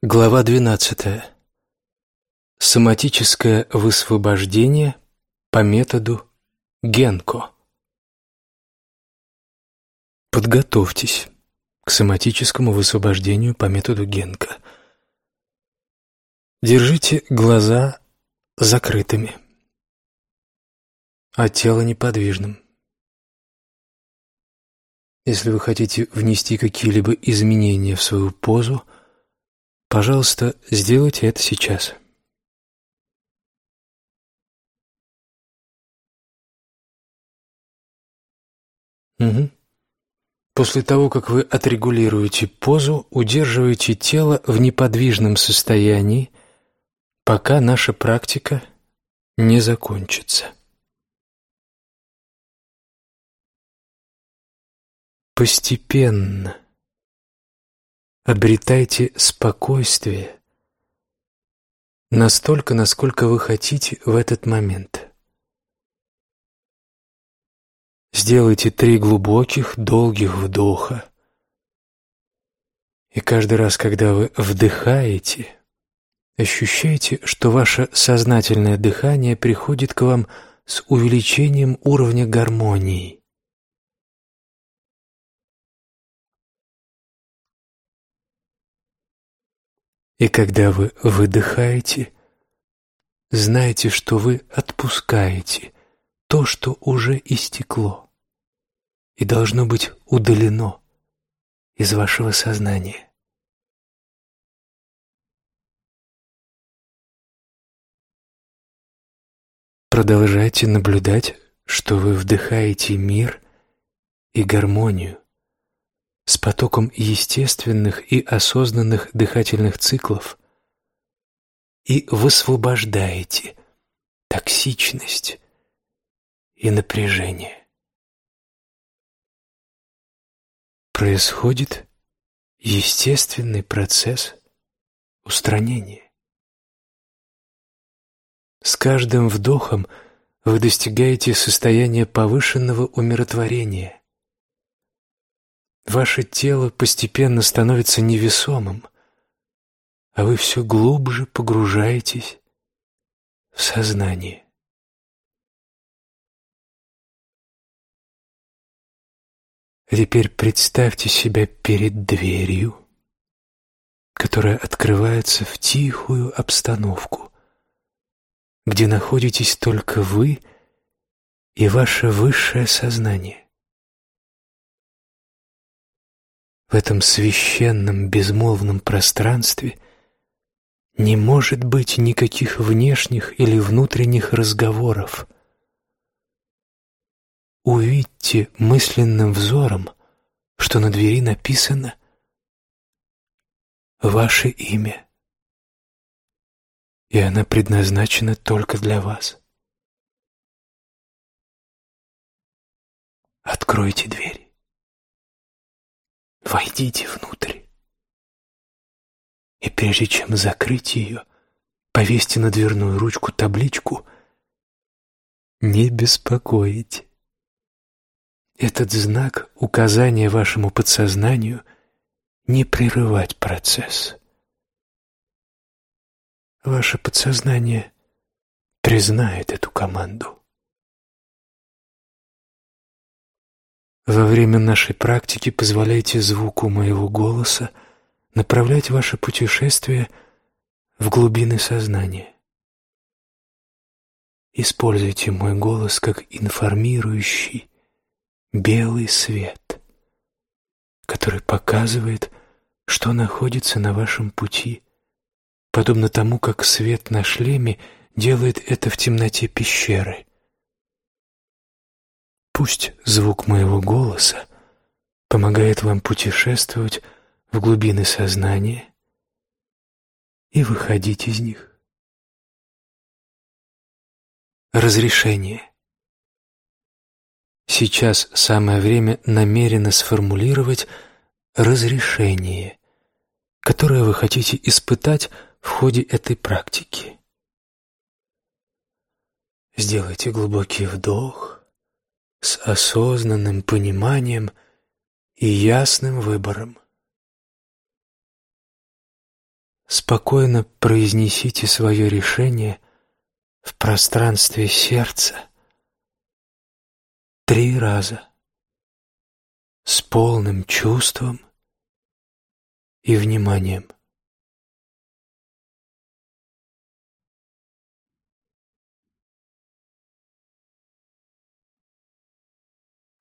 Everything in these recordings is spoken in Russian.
Глава 12. Соматическое высвобождение по методу Генко. Подготовьтесь к соматическому высвобождению по методу Генко. Держите глаза закрытыми, а тело неподвижным. Если вы хотите внести какие-либо изменения в свою позу – Пожалуйста, сделайте это сейчас. Угу. После того, как вы отрегулируете позу, удерживайте тело в неподвижном состоянии, пока наша практика не закончится. Постепенно Обретайте спокойствие настолько, насколько вы хотите в этот момент. Сделайте три глубоких, долгих вдоха. И каждый раз, когда вы вдыхаете, ощущайте, что ваше сознательное дыхание приходит к вам с увеличением уровня гармонии. И когда вы выдыхаете, знайте, что вы отпускаете то, что уже истекло и должно быть удалено из вашего сознания. Продолжайте наблюдать, что вы вдыхаете мир и гармонию, с потоком естественных и осознанных дыхательных циклов и высвобождаете токсичность и напряжение. Происходит естественный процесс устранения. С каждым вдохом вы достигаете состояния повышенного умиротворения, Ваше тело постепенно становится невесомым, а вы все глубже погружаетесь в сознание. теперь представьте себя перед дверью, которая открывается в тихую обстановку, где находитесь только вы и ваше высшее сознание. В этом священном безмолвном пространстве не может быть никаких внешних или внутренних разговоров. Увидьте мысленным взором, что на двери написано «Ваше имя», и она предназначена только для вас. Откройте дверь. Войдите внутрь. И прежде чем закрыть ее, повесьте на дверную ручку табличку «Не беспокоить». Этот знак — указание вашему подсознанию не прерывать процесс. Ваше подсознание признает эту команду. Во время нашей практики позволяйте звуку моего голоса направлять ваше путешествие в глубины сознания. Используйте мой голос как информирующий белый свет, который показывает, что находится на вашем пути, подобно тому, как свет на шлеме делает это в темноте пещеры. Пусть звук моего голоса помогает вам путешествовать в глубины сознания и выходить из них. Разрешение. Сейчас самое время намеренно сформулировать разрешение, которое вы хотите испытать в ходе этой практики. Сделайте глубокий вдох с осознанным пониманием и ясным выбором. спокойно произнесите свое решение в пространстве сердца три раза с полным чувством и вниманием.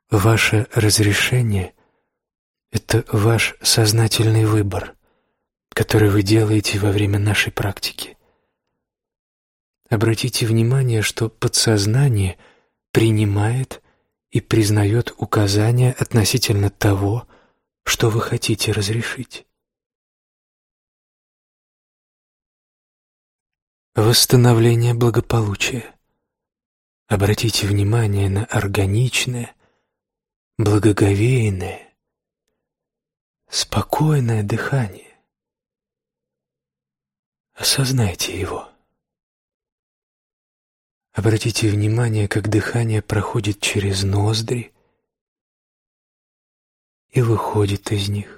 Ваше разрешение — это ваш сознательный выбор, который вы делаете во время нашей практики. Обратите внимание, что подсознание принимает и признает указания относительно того, что вы хотите разрешить. Восстановление благополучия. Обратите внимание на органичное, благоговейное, спокойное дыхание. Осознайте его. Обратите внимание, как дыхание проходит через ноздри и выходит из них.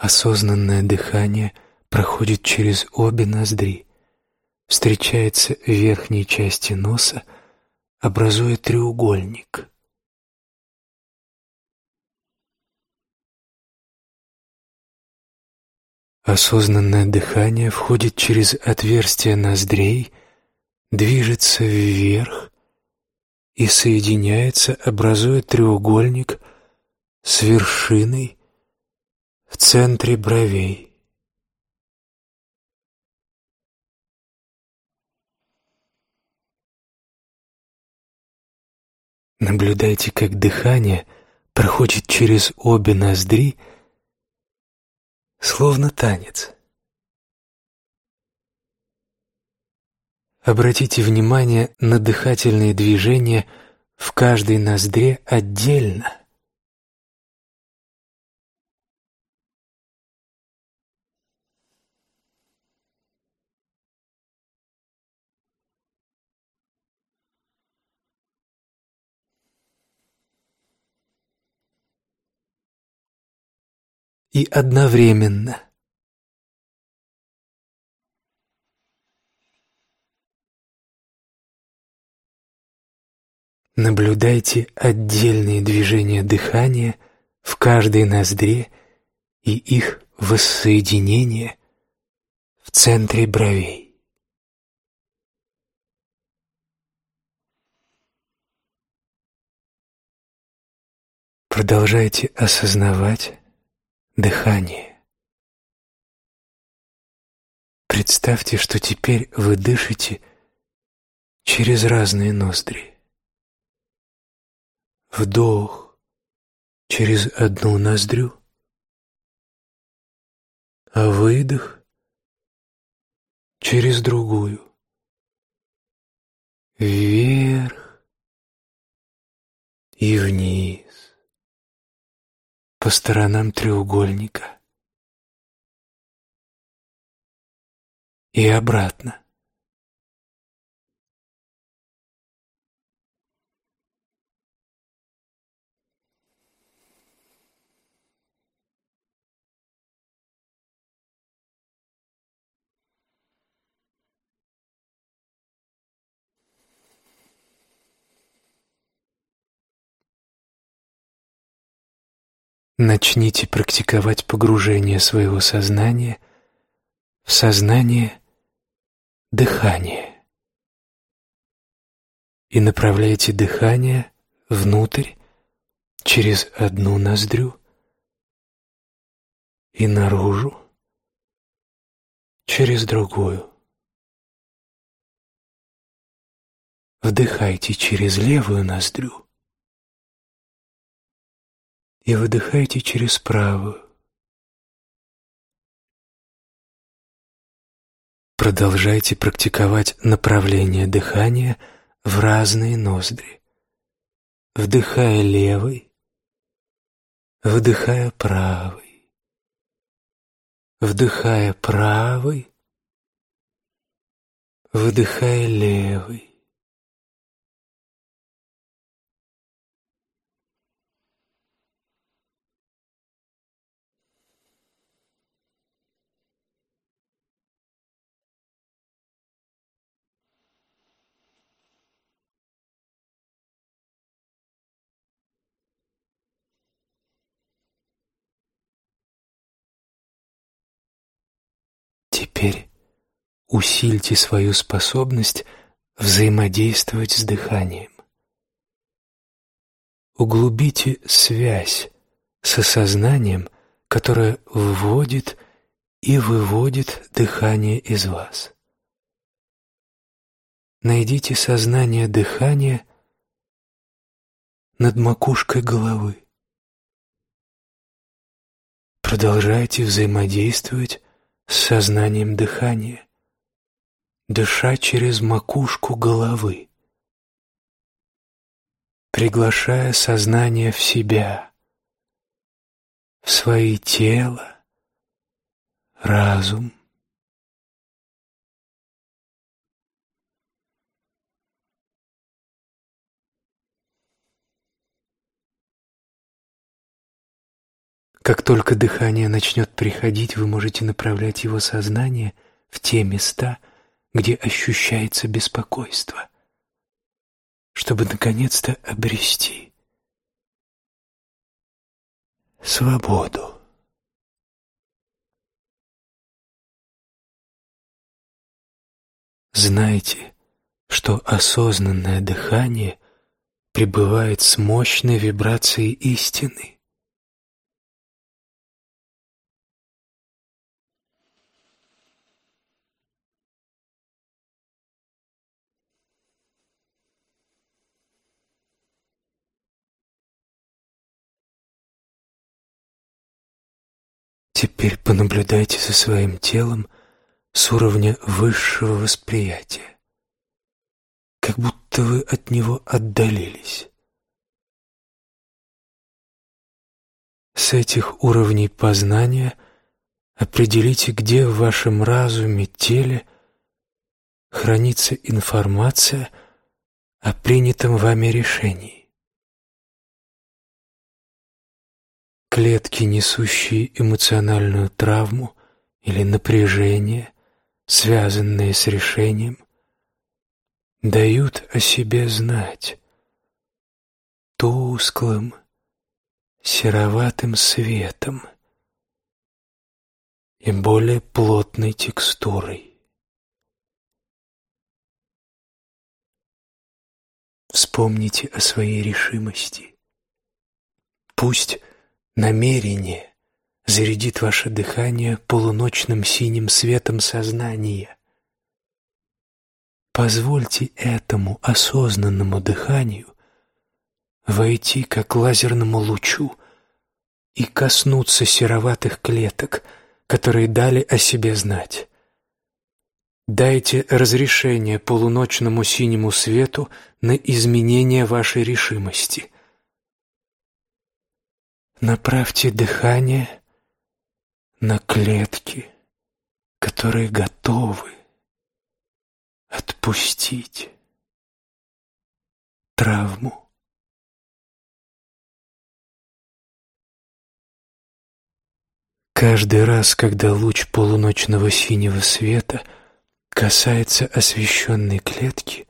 Осознанное дыхание проходит через обе ноздри, встречается в верхней части носа, образуя треугольник. Осознанное дыхание входит через отверстие ноздрей, движется вверх и соединяется, образуя треугольник с вершиной в центре бровей. Наблюдайте, как дыхание проходит через обе ноздри, словно танец. Обратите внимание на дыхательные движения в каждой ноздре отдельно. И одновременно. Наблюдайте отдельные движения дыхания в каждой ноздре и их воссоединение в центре бровей. Продолжайте осознавать дыхание. Представьте, что теперь вы дышите через разные ноздри. Вдох через одну ноздрю, а выдох через другую. Вверх и вниз по сторонам треугольника и обратно. Начните практиковать погружение своего сознания в сознание дыхания и направляйте дыхание внутрь через одну ноздрю и наружу через другую. Вдыхайте через левую ноздрю и выдыхайте через правую. Продолжайте практиковать направление дыхания в разные ноздри, вдыхая левый, выдыхая правый, вдыхая правый, выдыхая левый. Теперь усильте свою способность взаимодействовать с дыханием. Углубите связь с осознанием, которое вводит и выводит дыхание из вас. Найдите сознание дыхания над макушкой головы. Продолжайте взаимодействовать сознанием дыхания, дыша через макушку головы, приглашая сознание в себя, в свои тело, разум. Как только дыхание начнет приходить, вы можете направлять его сознание в те места, где ощущается беспокойство, чтобы наконец-то обрести свободу. Знайте, что осознанное дыхание пребывает с мощной вибрацией истины. Теперь понаблюдайте за своим телом с уровня высшего восприятия, как будто вы от него отдалились. С этих уровней познания определите, где в вашем разуме, теле хранится информация о принятом вами решении. Клетки, несущие эмоциональную травму или напряжение, связанные с решением, дают о себе знать тусклым, сероватым светом и более плотной текстурой. Вспомните о своей решимости. Пусть Намерение зарядит ваше дыхание полуночным синим светом сознания. Позвольте этому осознанному дыханию войти как лазерному лучу и коснуться сероватых клеток, которые дали о себе знать. Дайте разрешение полуночному синему свету на изменение вашей решимости – Направьте дыхание на клетки, которые готовы отпустить травму. Каждый раз, когда луч полуночного синего света касается освещенной клетки,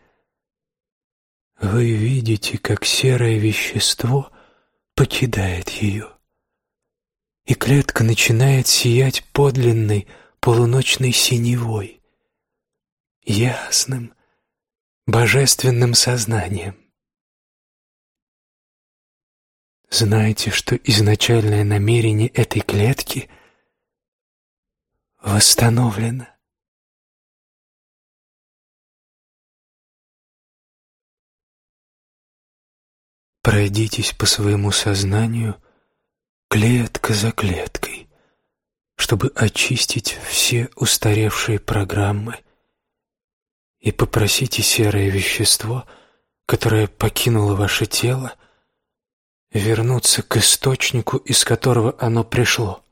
вы видите, как серое вещество — покидает ее. И клетка начинает сиять подлинной полуночной синевой, ясным, божественным сознанием. Знайте, что изначальное намерение этой клетки восстановлено. Пройдитесь по своему сознанию клетка за клеткой, чтобы очистить все устаревшие программы и попросите серое вещество, которое покинуло ваше тело, вернуться к источнику, из которого оно пришло.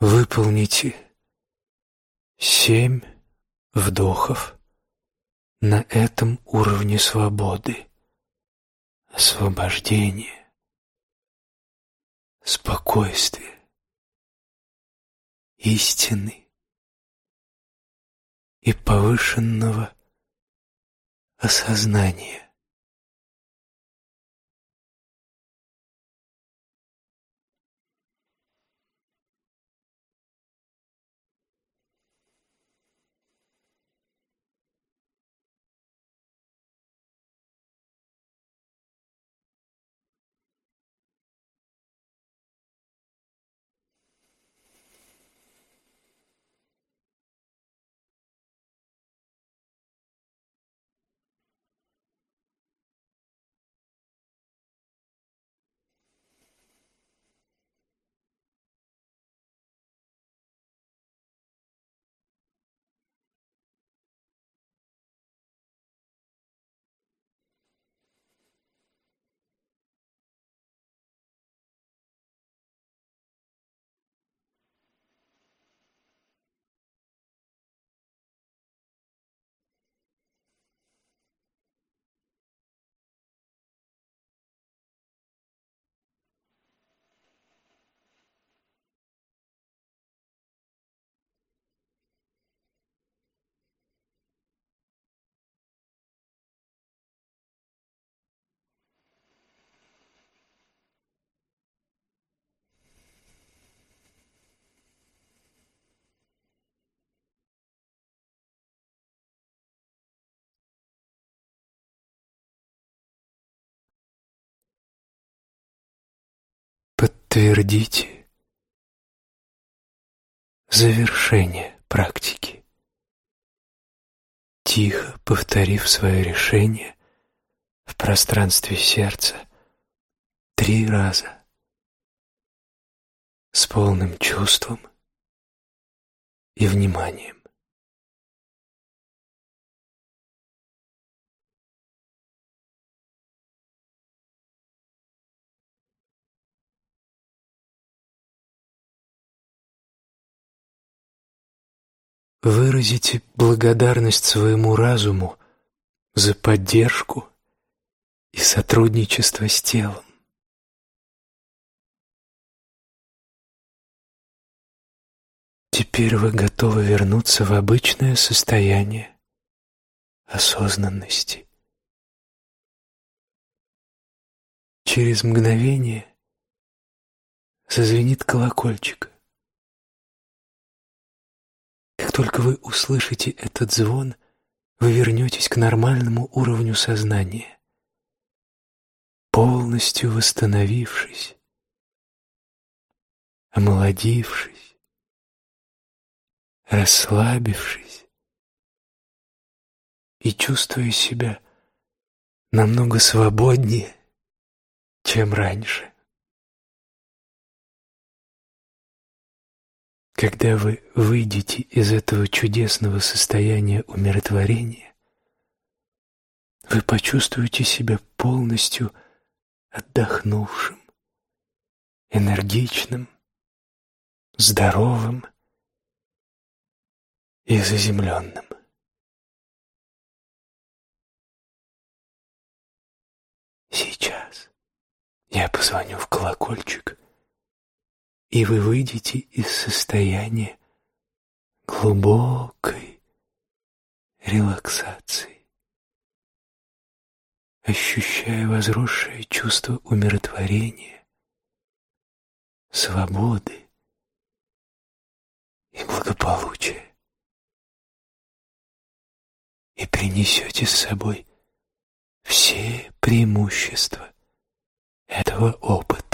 Выполните семь вдохов на этом уровне свободы, освобождения, спокойствия, истины. И повышенного осознания. Подтвердите завершение практики. Тихо повторив свое решение в пространстве сердца три раза с полным чувством и вниманием. Выразите благодарность своему разуму за поддержку и сотрудничество с телом. Теперь вы готовы вернуться в обычное состояние осознанности. Через мгновение зазвенит колокольчик. Только вы услышите этот звон, вы вернетесь к нормальному уровню сознания, полностью восстановившись, омолодившись, расслабившись и чувствуя себя намного свободнее, чем раньше. Когда вы выйдете из этого чудесного состояния умиротворения, вы почувствуете себя полностью отдохнувшим, энергичным, здоровым и заземленным. Сейчас я позвоню в колокольчик, и вы выйдете из состояния глубокой релаксации, ощущая возросшее чувство умиротворения, свободы и благополучия. И принесете с собой все преимущества этого опыта.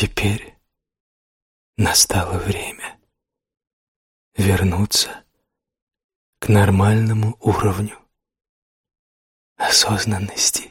Теперь настало время вернуться к нормальному уровню осознанности.